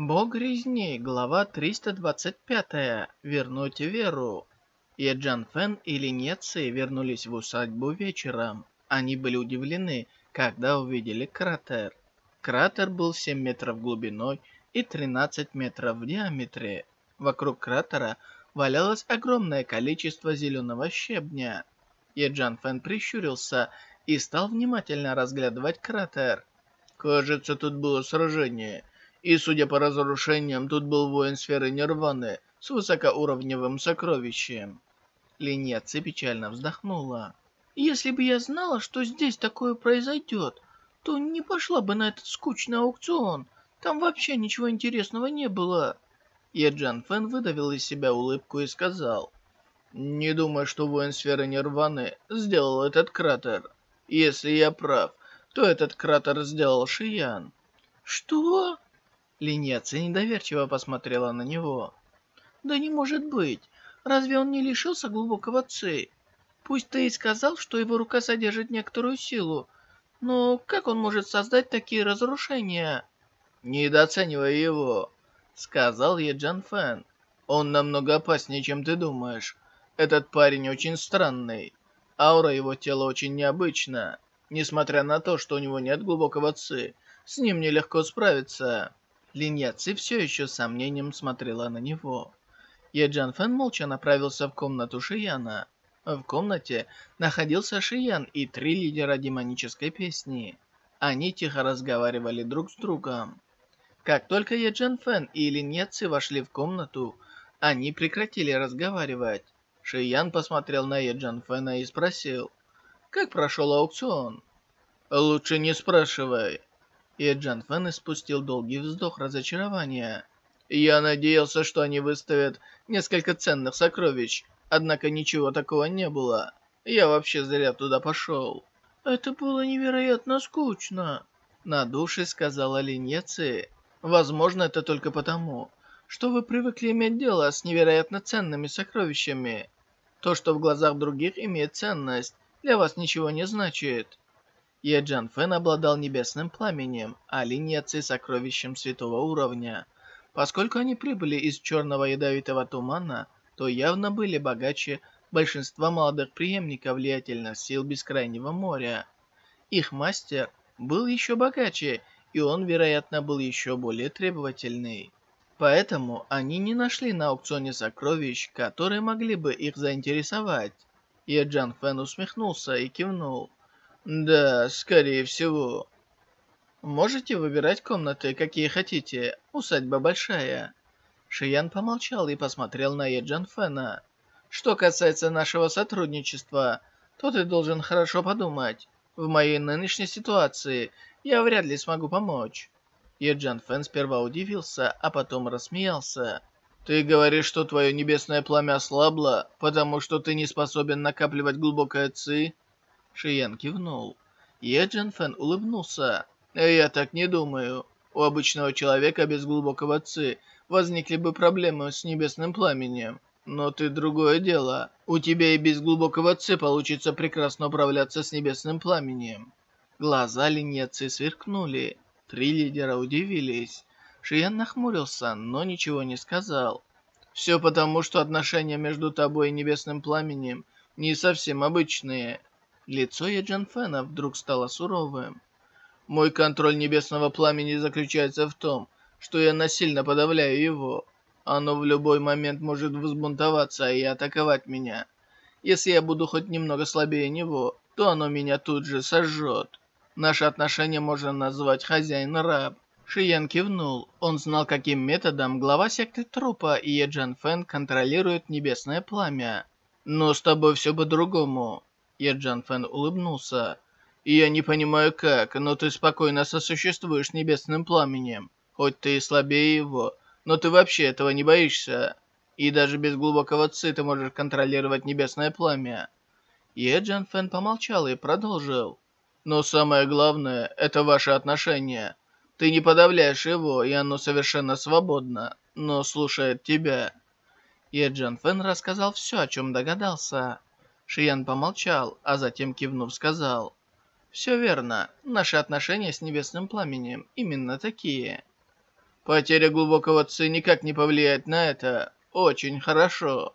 Бог резни, глава 325. Вернуть веру. Еджан Фэн и Линьяци вернулись в усадьбу вечером. Они были удивлены, когда увидели кратер. Кратер был 7 метров глубиной и 13 метров в диаметре. Вокруг кратера валялось огромное количество зеленого щебня. Еджан Фэн прищурился и стал внимательно разглядывать кратер. «Кажется, тут было сражение». И, судя по разрушениям, тут был воин сферы Нирваны с высокоуровневым сокровищем. Линьяци печально вздохнула. «Если бы я знала, что здесь такое произойдет, то не пошла бы на этот скучный аукцион. Там вообще ничего интересного не было». Еджан Фэн выдавил из себя улыбку и сказал. «Не думаю, что воин сферы Нирваны сделал этот кратер. Если я прав, то этот кратер сделал Шиян». «Что?» Линьяци недоверчиво посмотрела на него. «Да не может быть! Разве он не лишился глубокого ци? Пусть ты и сказал, что его рука содержит некоторую силу, но как он может создать такие разрушения?» «Недооценивай его», — сказал Еджан Фэн. «Он намного опаснее, чем ты думаешь. Этот парень очень странный. Аура его тела очень необычна. Несмотря на то, что у него нет глубокого ци, с ним нелегко справиться». Линья Ци все еще с сомнением смотрела на него. Еджан Фэн молча направился в комнату Шияна. В комнате находился Шиян и три лидера демонической песни. Они тихо разговаривали друг с другом. Как только Еджан Фэн и Линья Ци вошли в комнату, они прекратили разговаривать. Шиян посмотрел на Еджан Фэна и спросил, «Как прошел аукцион?» «Лучше не спрашивай», и Джан Фэн испустил долгий вздох разочарования. «Я надеялся, что они выставят несколько ценных сокровищ, однако ничего такого не было. Я вообще зря туда пошел». «Это было невероятно скучно», — на душе сказала Линьяци. «Возможно, это только потому, что вы привыкли иметь дело с невероятно ценными сокровищами. То, что в глазах других имеет ценность, для вас ничего не значит. Еджан Фэн обладал небесным пламенем, а Линья Ци сокровищем святого уровня. Поскольку они прибыли из черного ядовитого тумана, то явно были богаче большинства молодых преемников влиятельных сил Бескрайнего моря. Их мастер был еще богаче, и он, вероятно, был еще более требовательный. Поэтому они не нашли на аукционе сокровищ, которые могли бы их заинтересовать. Еджан Фэн усмехнулся и кивнул. Да, скорее всего. Можете выбирать комнаты, какие хотите. Усадьба большая. Шиян помолчал и посмотрел на Еджан Фэна. Что касается нашего сотрудничества, то ты должен хорошо подумать. В моей нынешней ситуации я вряд ли смогу помочь. Еджан Фэн сперва удивился, а потом рассмеялся. Ты говоришь, что твое небесное пламя ослабло, потому что ты не способен накапливать глубокое ци? Шиян кивнул. Е Джин Фэн улыбнулся. «Я так не думаю. У обычного человека без глубокого ци возникли бы проблемы с небесным пламенем. Но ты другое дело. У тебя и без глубокого ци получится прекрасно управляться с небесным пламенем». Глаза Линьяцы сверкнули. Три лидера удивились. Шиян нахмурился, но ничего не сказал. «Все потому, что отношения между тобой и небесным пламенем не совсем обычные. Лицо Еджан Фэна вдруг стало суровым. «Мой контроль небесного пламени заключается в том, что я насильно подавляю его. Оно в любой момент может взбунтоваться и атаковать меня. Если я буду хоть немного слабее него, то оно меня тут же сожжет. Наши отношения можно назвать хозяин-раб». Шиян кивнул. Он знал, каким методом глава секты трупа и Еджан Фэн контролирует небесное пламя. «Но с тобой все по-другому. Еджан Фэн улыбнулся. «Я не понимаю как, но ты спокойно сосуществуешь небесным пламенем. Хоть ты и слабее его, но ты вообще этого не боишься. И даже без глубокого ци ты можешь контролировать небесное пламя». Еджан Фэн помолчал и продолжил. «Но самое главное, это ваши отношения. Ты не подавляешь его, и оно совершенно свободно, но слушает тебя». Еджан Фэн рассказал все, о чем догадался. Шиян помолчал, а затем кивнув сказал. «Все верно. Наши отношения с Небесным Пламенем именно такие». Потеря глубокого ци никак не повлияет на это. Очень хорошо.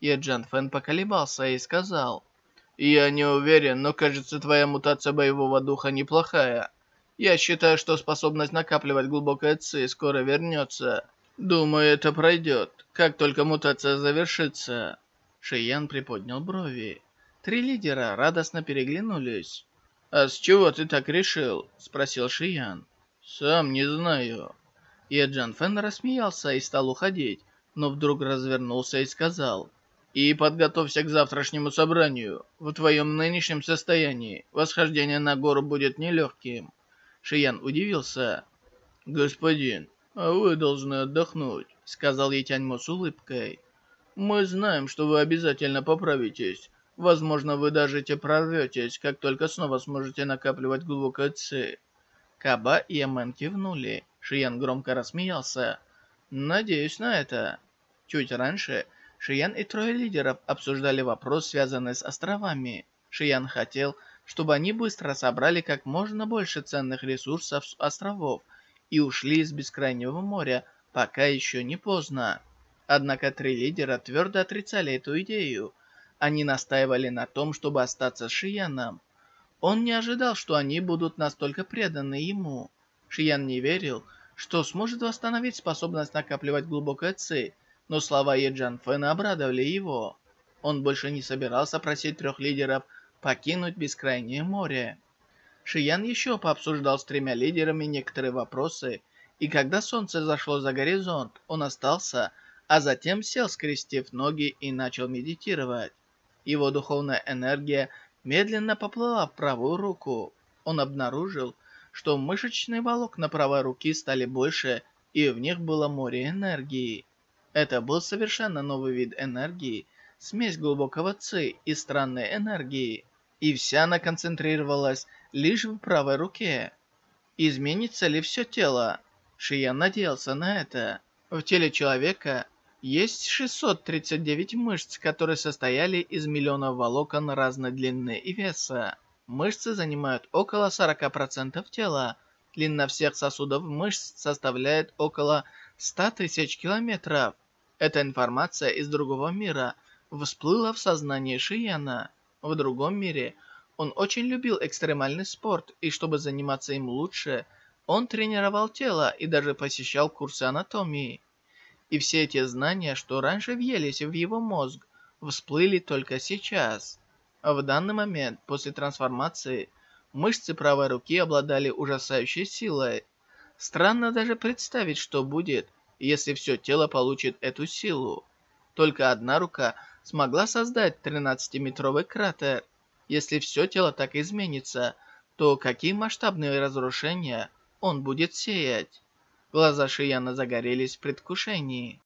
И Джан Фэн поколебался и сказал. Я не уверен, но кажется, твоя мутация боевого духа неплохая. Я считаю, что способность накапливать глубокое ци скоро вернется. Думаю, это пройдет, как только мутация завершится. Шиян приподнял брови. Три лидера радостно переглянулись. «А с чего ты так решил?» – спросил Шиян. «Сам не знаю». И Джан Фэн рассмеялся и стал уходить, но вдруг развернулся и сказал, «И подготовься к завтрашнему собранию. В твоем нынешнем состоянии восхождение на гору будет нелегким». Шиян удивился. «Господин, а вы должны отдохнуть», — сказал Етяньмо с улыбкой. «Мы знаем, что вы обязательно поправитесь. Возможно, вы даже те прорветесь, как только снова сможете накапливать глубокое ци». Каба и Эмен кивнули. Шиян громко рассмеялся. «Надеюсь на это». Чуть раньше Шиян и трое лидеров обсуждали вопрос, связанный с островами. Шиян хотел, чтобы они быстро собрали как можно больше ценных ресурсов с островов и ушли из Бескрайнего моря, пока еще не поздно. Однако три лидера твердо отрицали эту идею. Они настаивали на том, чтобы остаться с Шияном. Он не ожидал, что они будут настолько преданы ему. Шиян не верил, что сможет восстановить способность накапливать глубокое ци, но слова Еджан Фэна обрадовали его. Он больше не собирался просить трех лидеров покинуть бескрайнее море. Шиян еще пообсуждал с тремя лидерами некоторые вопросы, и когда солнце зашло за горизонт, он остался, а затем сел, скрестив ноги и начал медитировать. Его духовная энергия медленно поплыла в правую руку. Он обнаружил, что мышечные волокна правой руки стали больше, и в них было море энергии. Это был совершенно новый вид энергии, смесь глубокого ци и странной энергии, и вся она концентрировалась лишь в правой руке. Изменится ли все тело? Шиян надеялся на это. В теле человека есть 639 мышц, которые состояли из миллионов волокон разной длины и веса. Мышцы занимают около 40% тела. Длина всех сосудов мышц составляет около 100 тысяч километров. Эта информация из другого мира всплыла в сознании Шияна. В другом мире он очень любил экстремальный спорт, и чтобы заниматься им лучше, он тренировал тело и даже посещал курсы анатомии. И все эти знания, что раньше въелись в его мозг, всплыли только сейчас. В данный момент, после трансформации, мышцы правой руки обладали ужасающей силой. Странно даже представить, что будет, если все тело получит эту силу. Только одна рука смогла создать 13-метровый кратер. Если все тело так изменится, то какие масштабные разрушения он будет сеять? Глаза Шияна загорелись в предвкушении.